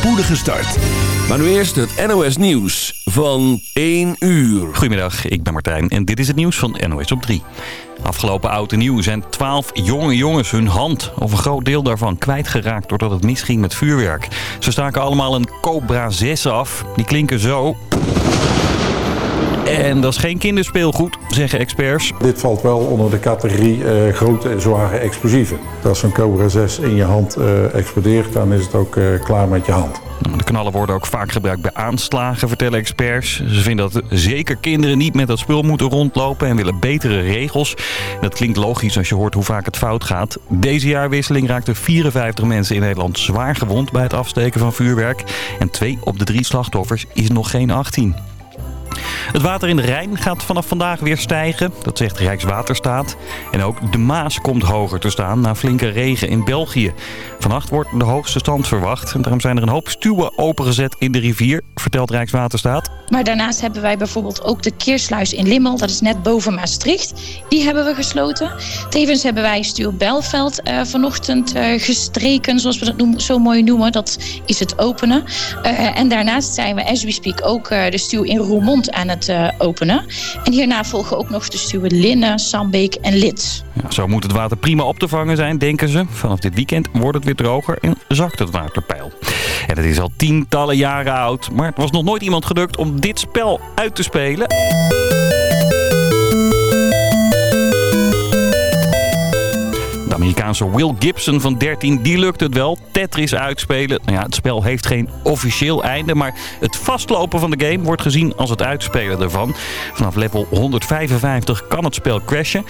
spoedige start. Maar nu eerst het NOS Nieuws van 1 uur. Goedemiddag, ik ben Martijn en dit is het nieuws van NOS op 3. Afgelopen oud en nieuw zijn 12 jonge jongens hun hand of een groot deel daarvan kwijtgeraakt doordat het misging met vuurwerk. Ze staken allemaal een Cobra 6 af. Die klinken zo. En dat is geen kinderspeelgoed, zeggen experts. Dit valt wel onder de categorie eh, grote en zware explosieven. Als zo'n Cobra 6 in je hand eh, explodeert, dan is het ook eh, klaar met je hand. De knallen worden ook vaak gebruikt bij aanslagen, vertellen experts. Ze vinden dat zeker kinderen niet met dat spul moeten rondlopen en willen betere regels. Dat klinkt logisch als je hoort hoe vaak het fout gaat. Deze jaarwisseling raakten 54 mensen in Nederland zwaar gewond bij het afsteken van vuurwerk. En twee op de drie slachtoffers is nog geen 18. Het water in de Rijn gaat vanaf vandaag weer stijgen. Dat zegt Rijkswaterstaat. En ook de Maas komt hoger te staan na flinke regen in België. Vannacht wordt de hoogste stand verwacht. En daarom zijn er een hoop stuwen opengezet in de rivier, vertelt Rijkswaterstaat. Maar daarnaast hebben wij bijvoorbeeld ook de Keersluis in Limmel. Dat is net boven Maastricht. Die hebben we gesloten. Tevens hebben wij stuw Belveld uh, vanochtend uh, gestreken, zoals we dat zo mooi noemen. Dat is het openen. Uh, en daarnaast zijn we, as we speak, ook de stuw in Roermond aan het openen. En hierna volgen ook nog de stuwen Linnen, Sambeek en Lid. Ja, zo moet het water prima op te vangen zijn, denken ze. Vanaf dit weekend wordt het weer droger en zakt het waterpeil. En het is al tientallen jaren oud, maar het was nog nooit iemand gelukt om dit spel uit te spelen. De Amerikaanse Will Gibson van 13, die lukt het wel. Tetris uitspelen. Nou ja, het spel heeft geen officieel einde, maar het vastlopen van de game wordt gezien als het uitspelen ervan. Vanaf level 155 kan het spel crashen.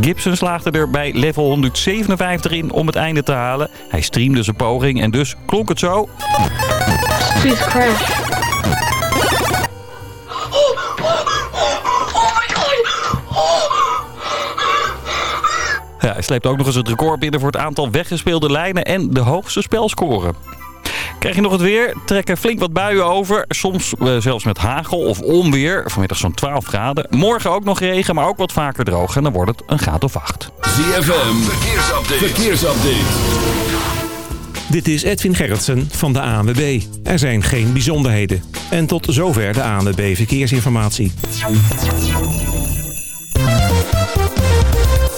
Gibson slaagde er bij level 157 in om het einde te halen. Hij streamde zijn poging en dus klonk het zo. Please crash. Hij sleept ook nog eens het record binnen voor het aantal weggespeelde lijnen en de hoogste spelscore. Krijg je nog het weer? Trekken flink wat buien over. Soms uh, zelfs met hagel of onweer. Vanmiddag zo'n 12 graden. Morgen ook nog regen, maar ook wat vaker droog. En dan wordt het een graad of 8. ZFM, verkeersupdate. verkeersupdate. Dit is Edwin Gerritsen van de ANWB. Er zijn geen bijzonderheden. En tot zover de ANWB Verkeersinformatie.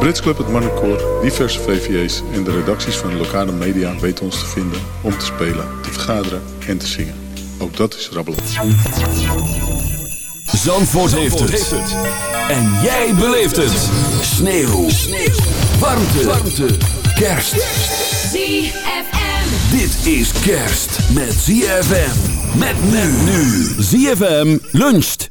Brits Club, het Marnecoor, diverse VVA's en de redacties van de lokale media weten ons te vinden om te spelen, te vergaderen en te zingen. Ook dat is rabbelen. Zandvoort, heeft, het. En jij beleeft het. Sneeuw. Sneeuw. Warmte. Warmte. Kerst. ZFM. Dit is kerst met ZFM. Met men nu. ZFM luncht.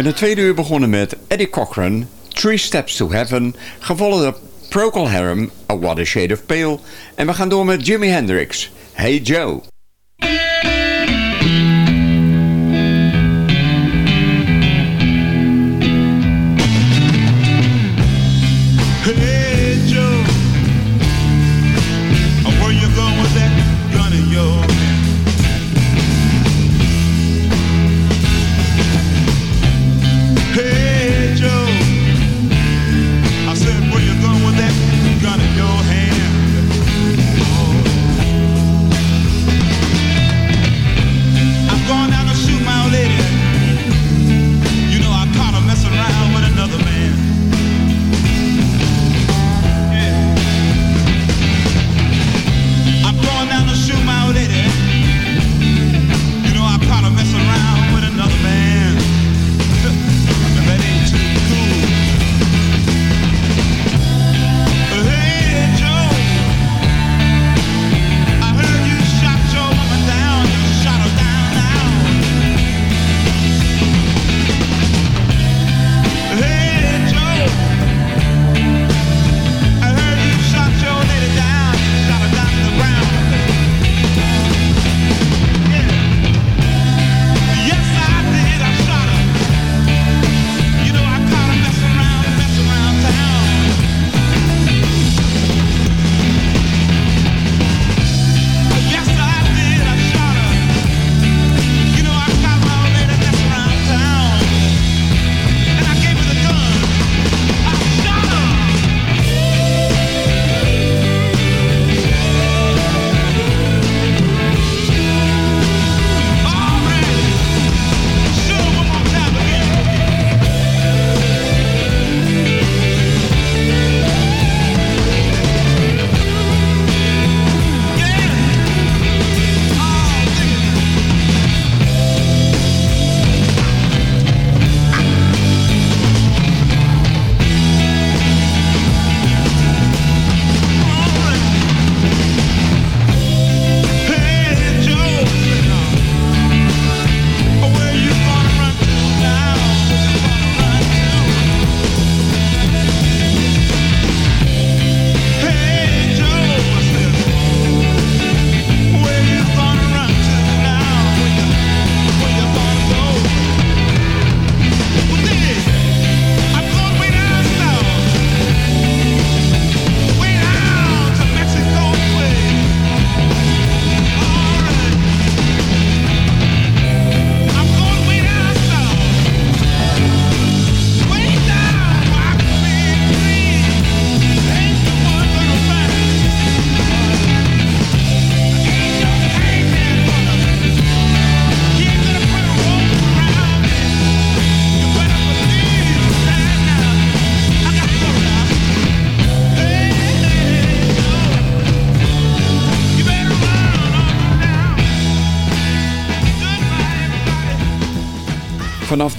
Ben het tweede uur begonnen met Eddie Cochran, Three Steps to Heaven, gevolgd door Procol Harum, A What a Shade of Pale. En we gaan door met Jimi Hendrix, Hey Joe.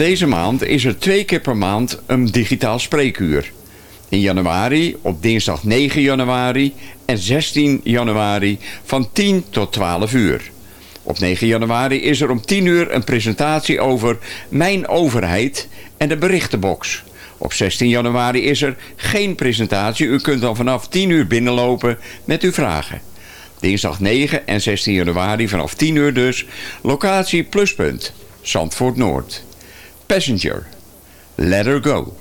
Deze maand is er twee keer per maand een digitaal spreekuur. In januari op dinsdag 9 januari en 16 januari van 10 tot 12 uur. Op 9 januari is er om 10 uur een presentatie over Mijn Overheid en de berichtenbox. Op 16 januari is er geen presentatie. U kunt dan vanaf 10 uur binnenlopen met uw vragen. Dinsdag 9 en 16 januari vanaf 10 uur dus. Locatie Pluspunt, Zandvoort Noord. Passenger, Let Her Go.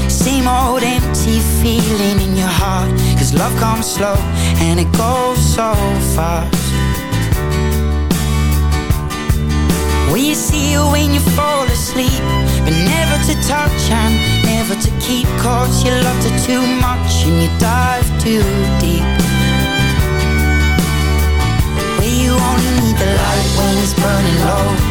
Same old empty feeling in your heart. Cause love comes slow and it goes so fast. Will you see you when you fall asleep But never to touch and never to keep. Cause you loved her too much and you dive too deep. Where you only need the light when it's burning low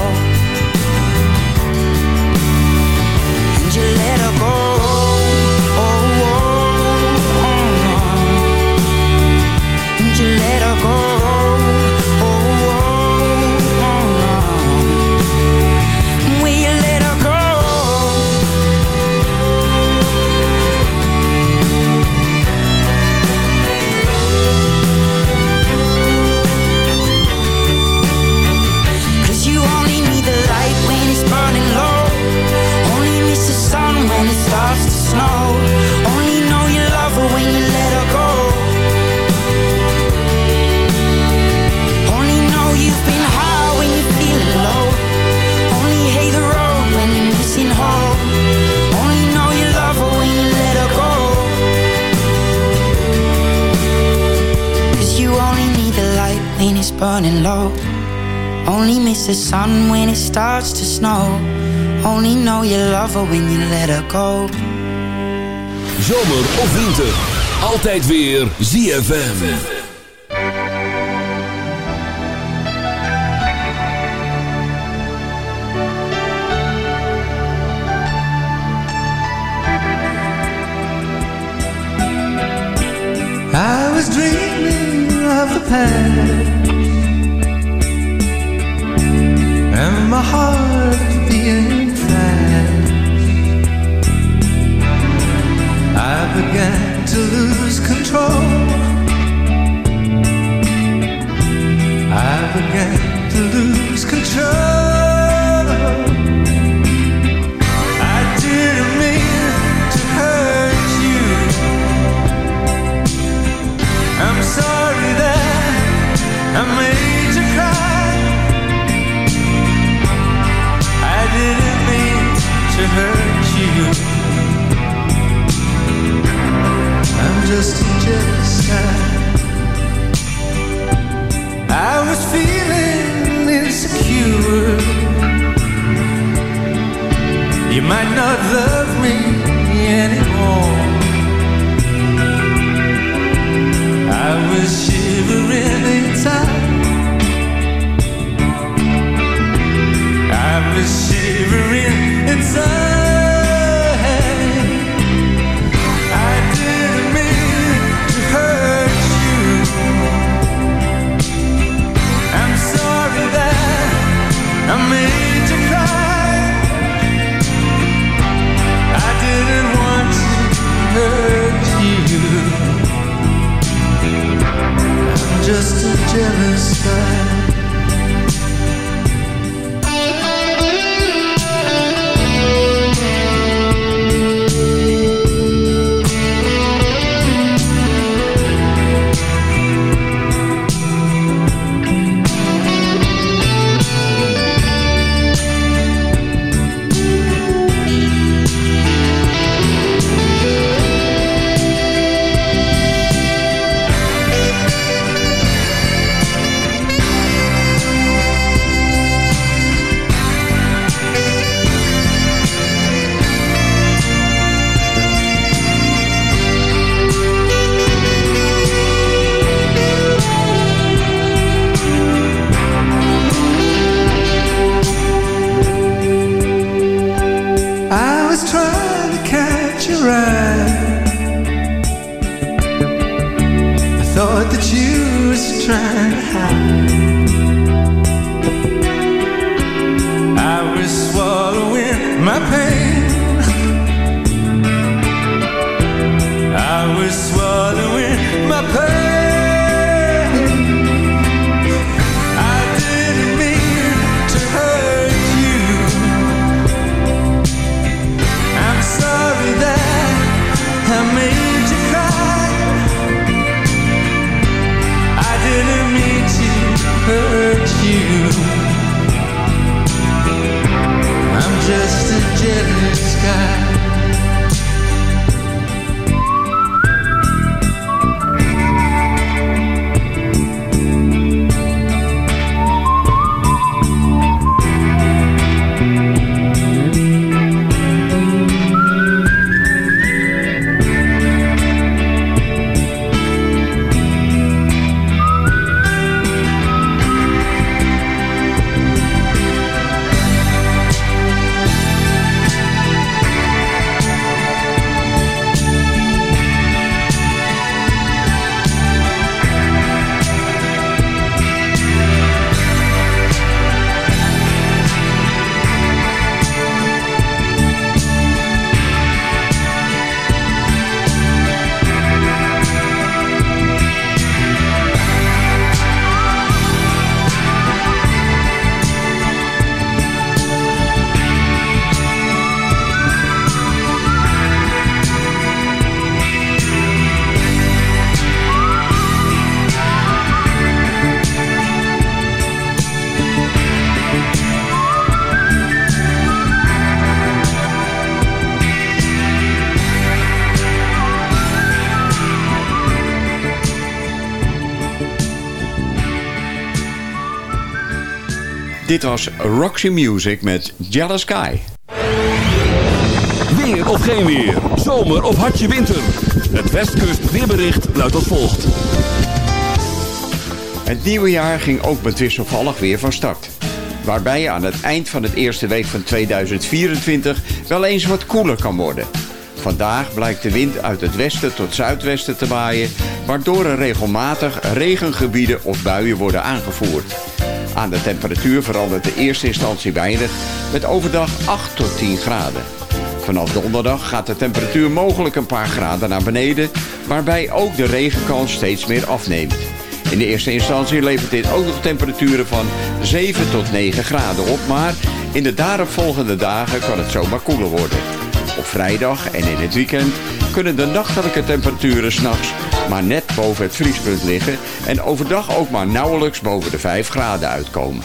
burning low only miss the sun when it starts to snow. Only know you love her when you let her go. Zomer of winter, altijd weer ZFM. I was dreaming of the past Dit was Roxy Music met Jealous Guy. Weer of geen weer. Zomer of hartje winter. Het Westkust weerbericht luidt als volgt. Het nieuwe jaar ging ook met wisselvallig weer van start. Waarbij je aan het eind van het eerste week van 2024 wel eens wat koeler kan worden. Vandaag blijkt de wind uit het westen tot zuidwesten te waaien, waardoor er regelmatig regengebieden of buien worden aangevoerd. Aan de temperatuur verandert de eerste instantie weinig, met overdag 8 tot 10 graden. Vanaf donderdag gaat de temperatuur mogelijk een paar graden naar beneden, waarbij ook de regenkans steeds meer afneemt. In de eerste instantie levert dit ook nog temperaturen van 7 tot 9 graden op, maar in de daaropvolgende dagen kan het zomaar koeler worden. Op vrijdag en in het weekend kunnen de nachtelijke temperaturen s'nachts maar net boven het vriespunt liggen en overdag ook maar nauwelijks boven de 5 graden uitkomen.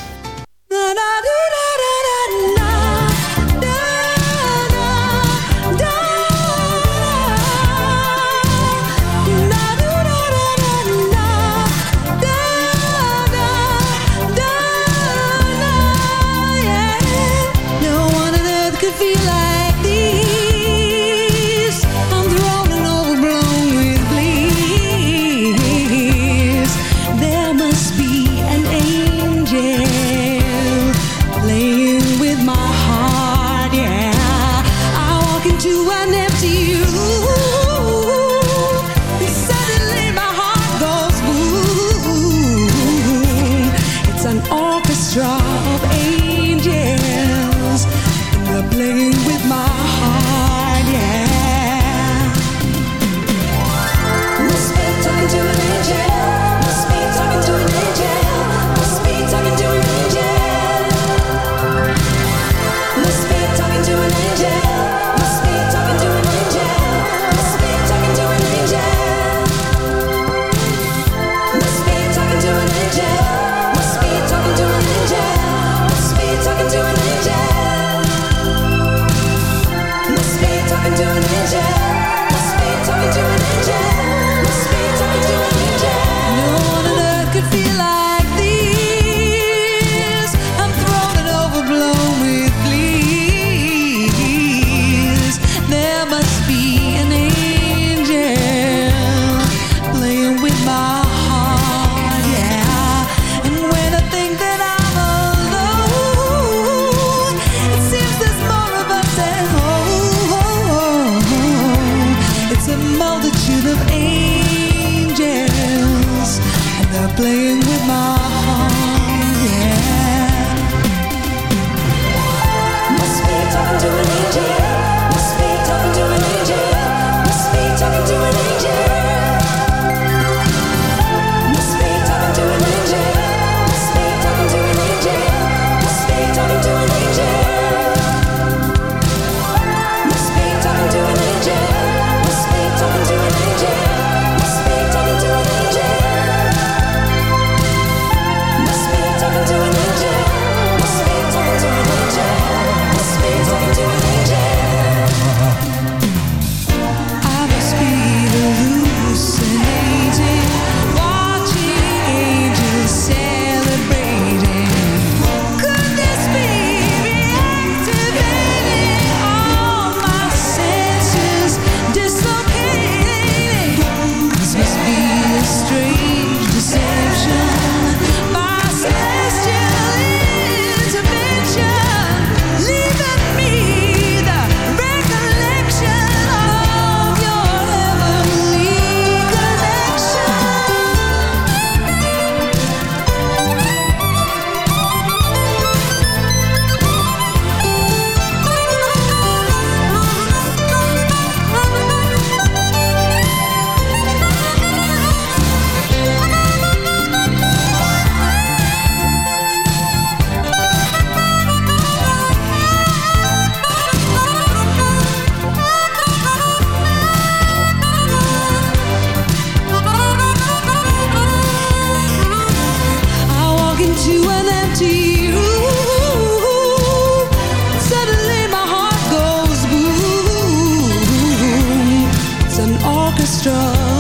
strong.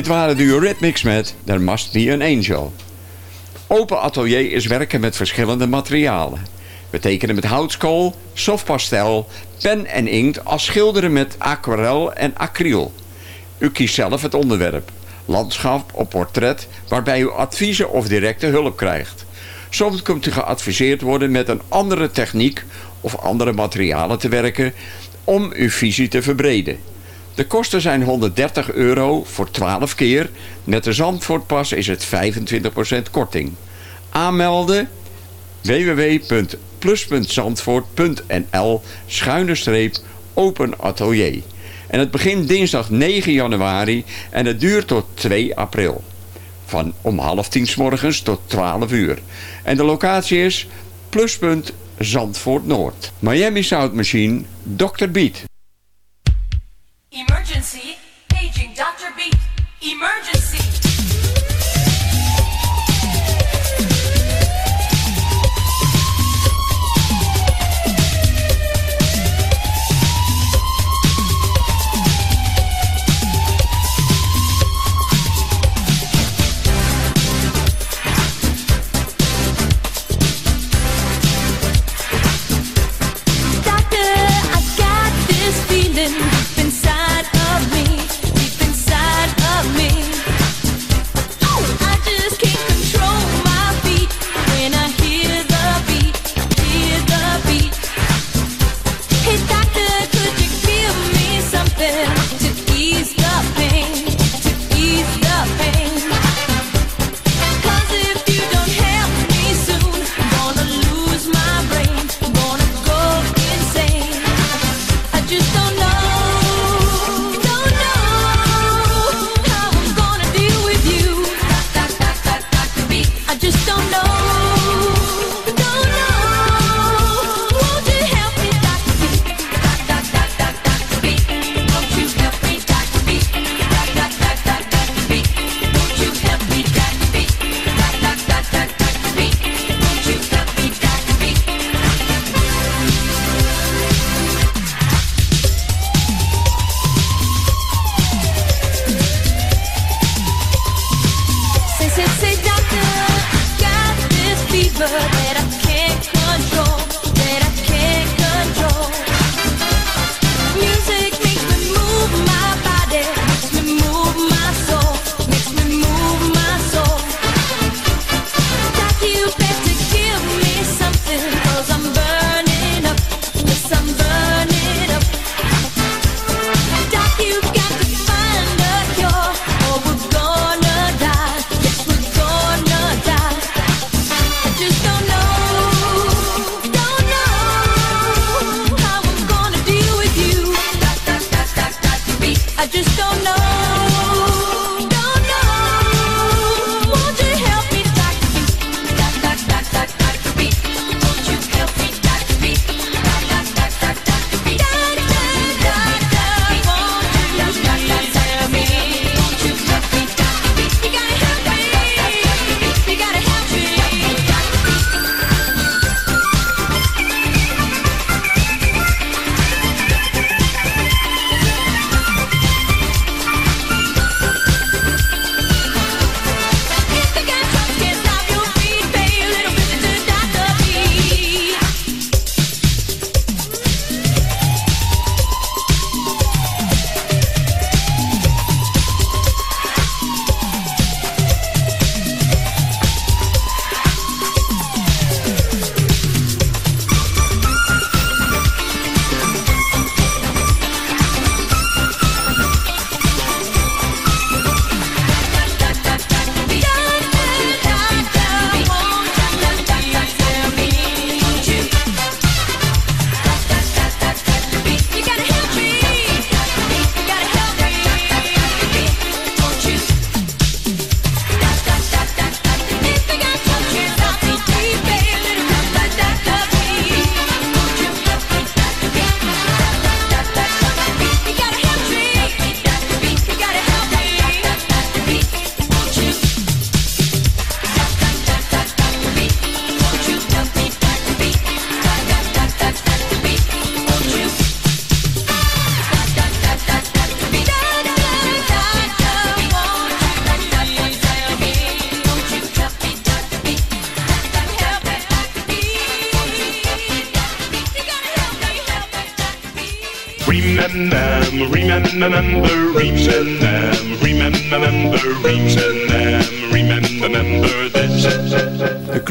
Dit waren de Eurythmics met There Must Be an Angel. Open atelier is werken met verschillende materialen. We tekenen met houtskool, softpastel, pen en inkt als schilderen met aquarel en acryl. U kiest zelf het onderwerp. Landschap of portret, waarbij u adviezen of directe hulp krijgt. Soms kunt u geadviseerd worden met een andere techniek of andere materialen te werken om uw visie te verbreden. De kosten zijn 130 euro voor 12 keer. Met de Zandvoortpas is het 25% korting. Aanmelden www.plus.zandvoort.nl schuine streep open atelier. En het begint dinsdag 9 januari en het duurt tot 2 april. Van om half tien s morgens tot 12 uur. En de locatie is Pluspunt Zandvoort Noord. Miami Sound Machine, Dr. Beat. Emergency, paging Dr. Beat. Emergency.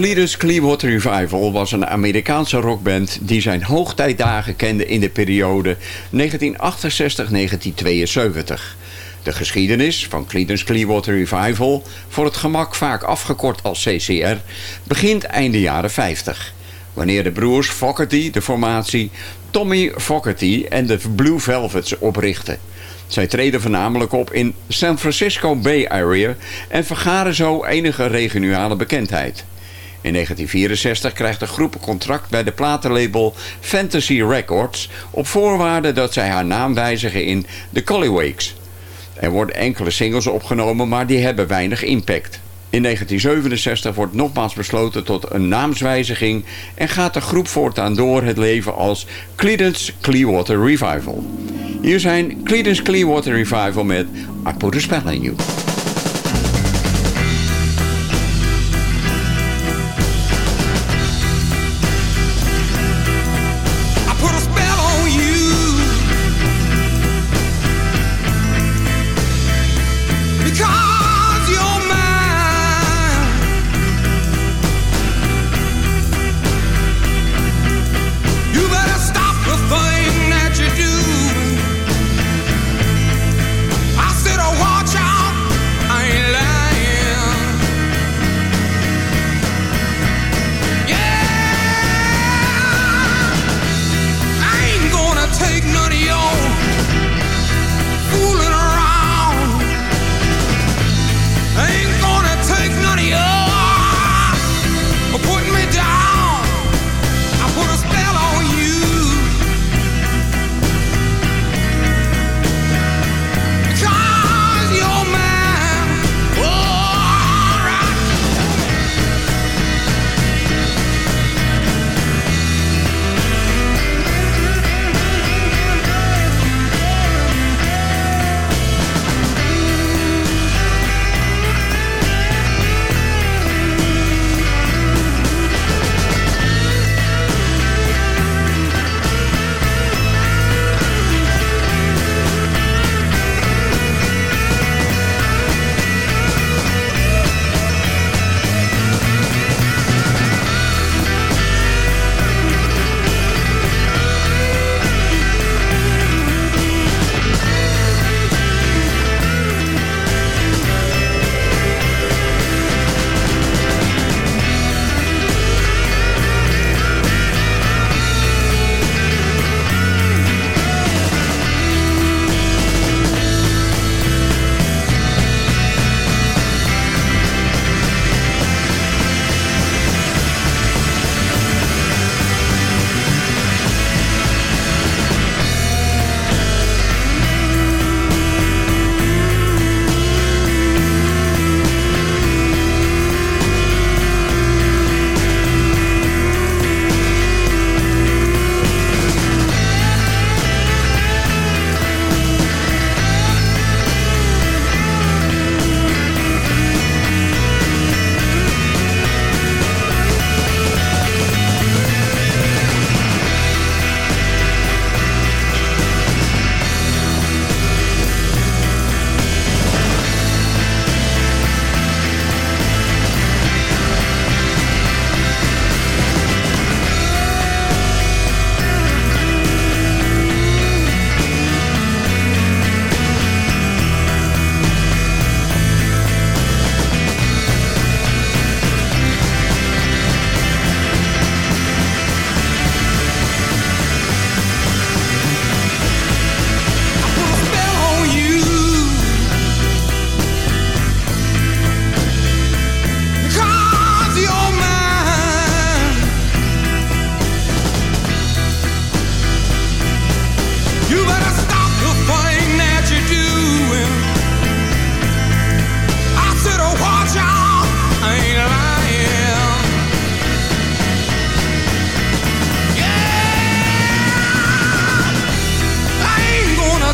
Creedence Clearwater Revival was een Amerikaanse rockband die zijn hoogtijdagen kende in de periode 1968-1972. De geschiedenis van Creedence Clearwater Revival, voor het gemak vaak afgekort als CCR, begint einde jaren 50. Wanneer de broers Fogerty de formatie Tommy Fogerty en de Blue Velvets oprichten. Zij treden voornamelijk op in San Francisco Bay Area en vergaren zo enige regionale bekendheid. In 1964 krijgt de groep een contract bij de platenlabel Fantasy Records op voorwaarde dat zij haar naam wijzigen in The Collywakes. Er worden enkele singles opgenomen, maar die hebben weinig impact. In 1967 wordt nogmaals besloten tot een naamswijziging en gaat de groep voortaan door het leven als Creedence Clearwater Revival. Hier zijn Creedence Clearwater Revival met I Put a Spell You.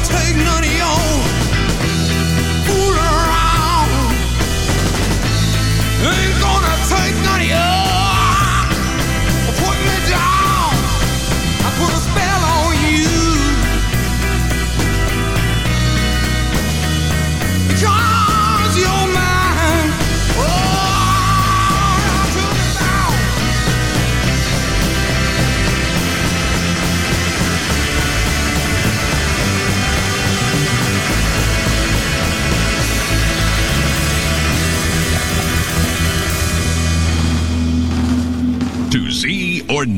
take none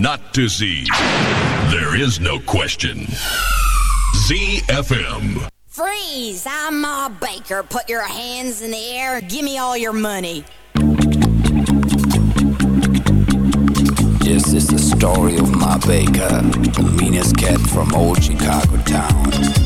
not to see. There is no question. ZFM. Freeze! I'm a Baker. Put your hands in the air and give me all your money. This is the story of my Baker, the meanest cat from old Chicago town.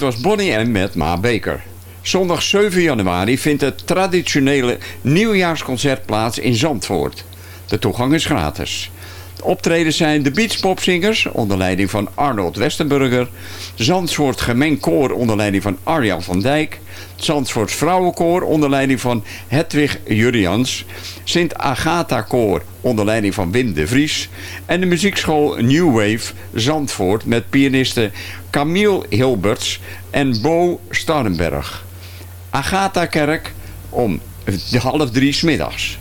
Dit was Bonnie en met Ma Baker. Zondag 7 januari vindt het traditionele nieuwjaarsconcert plaats in Zandvoort. De toegang is gratis. De optreden zijn de Beachpopzingers onder leiding van Arnold Westenburger... Zandvoort Gemengd Koor onder leiding van Arjan van Dijk... Zandvoort Vrouwenkoor onder leiding van Hedwig Jurians... Sint Agatha Koor onder leiding van Wim de Vries... en de muziekschool New Wave Zandvoort met pianisten. Camille Hilberts en Bo Starrenberg. Agatha-kerk om half drie smiddags.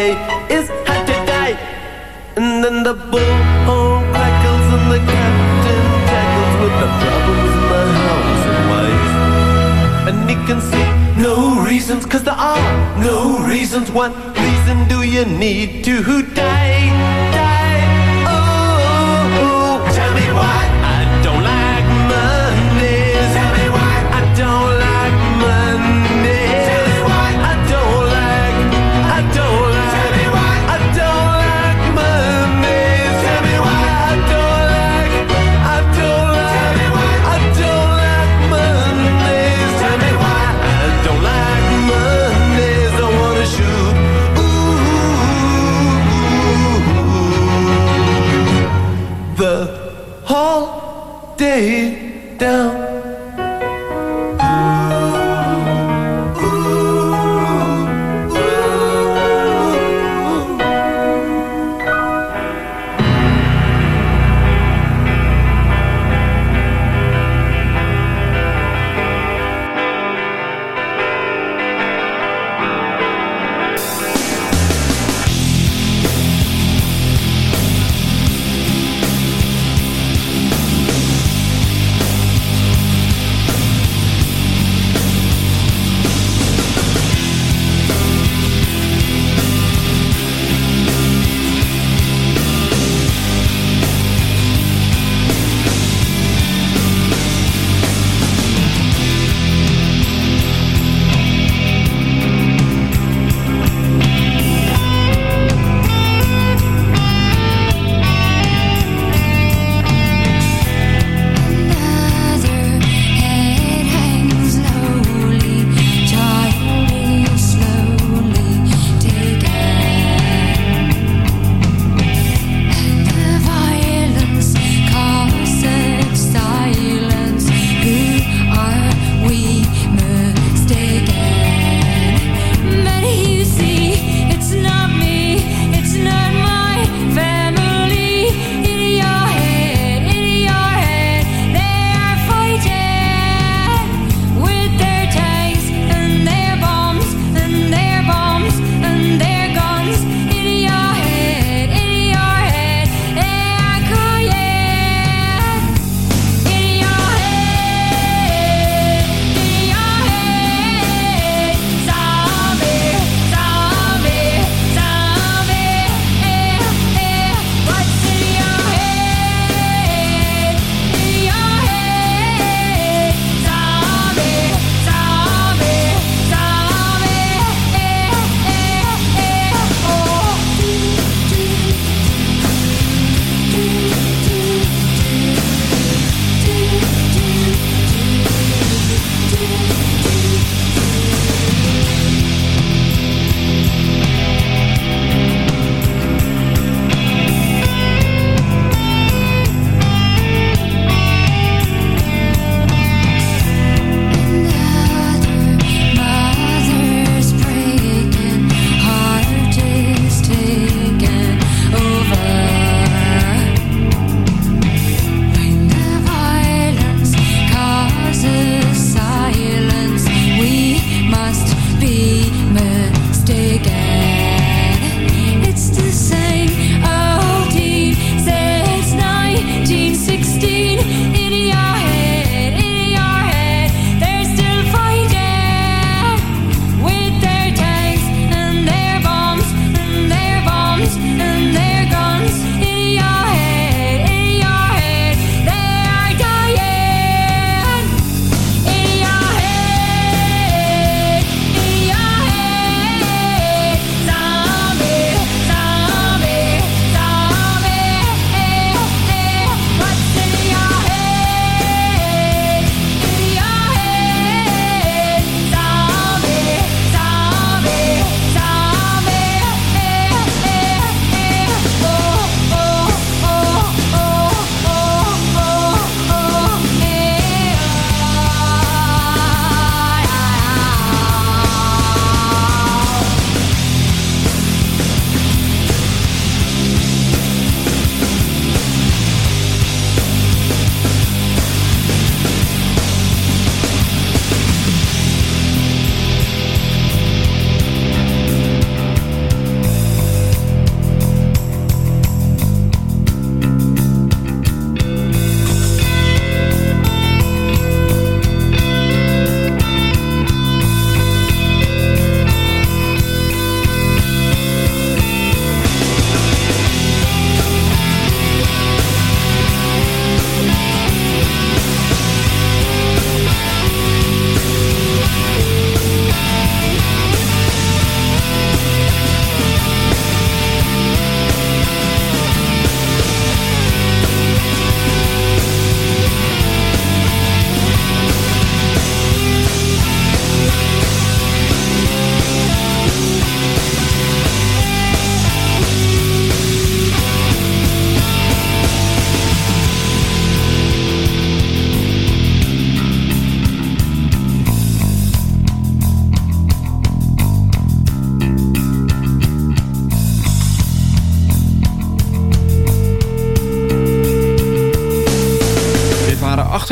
đi.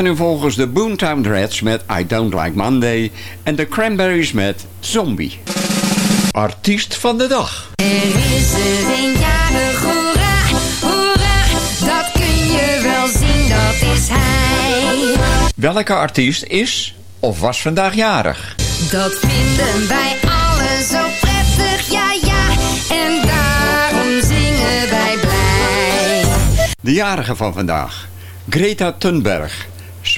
Nu volgens de Boomtown Rats met I Don't Like Monday en de Cranberries met Zombie. Artiest van de dag. Er is er een jarig, hoera, hoera, dat kun je wel zien, dat is hij. Welke artiest is of was vandaag jarig? Dat vinden wij allen zo prettig, ja ja, en daarom zingen wij blij. De jarige van vandaag. Greta Thunberg,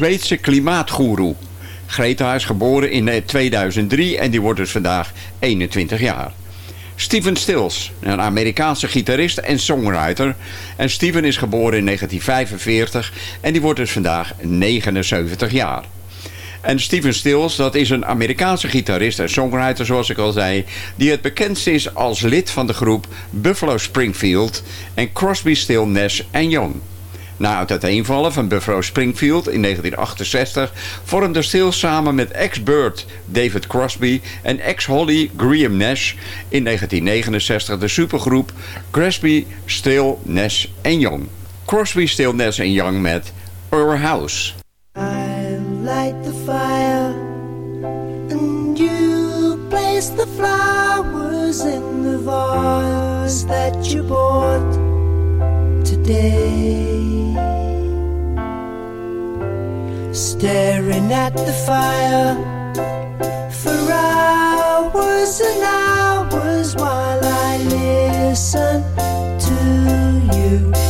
Zweedse klimaatgoeroe. Greta is geboren in eh, 2003 en die wordt dus vandaag 21 jaar. Steven Stills, een Amerikaanse gitarist en songwriter. En Steven is geboren in 1945 en die wordt dus vandaag 79 jaar. En Steven Stills, dat is een Amerikaanse gitarist en songwriter, zoals ik al zei, die het bekendst is als lid van de groep Buffalo Springfield en Crosby, Still, Nash Young. Na het uiteenvallen van Buffalo Springfield in 1968 vormde Stills samen met ex-Bird David Crosby en ex-Holly Graham Nash in 1969 de supergroep Crosby, Still, Nash Young. Crosby, Still, Nash Young met Our House. light the fire and you place the flowers in the vase that you bought Staring at the fire for hours and hours while I listen to you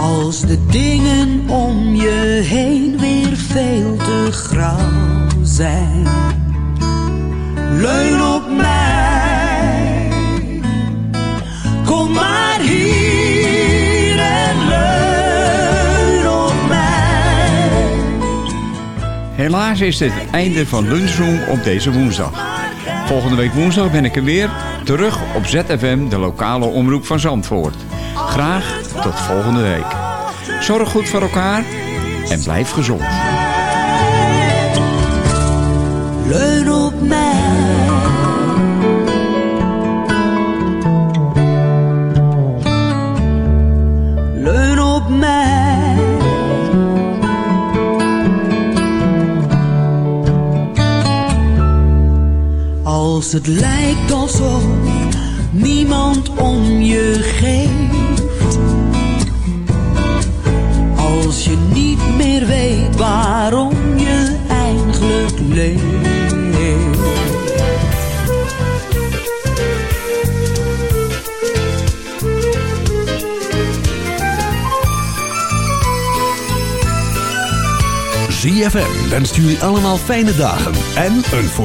Als de dingen om je heen weer veel te grauw zijn. Leun op mij. Kom maar hier en leun op mij. Helaas is dit het einde van Lunchroom op deze woensdag. Volgende week woensdag ben ik er weer, terug op ZFM, de lokale omroep van Zandvoort. Graag tot volgende week. Zorg goed voor elkaar en blijf gezond. Leun op mij. Leun op mij. Als het lijkt alsof niemand om je geeft. Waarom je eigenlijk leeft. ZFM wenst jullie allemaal fijne dagen en een voorspoedig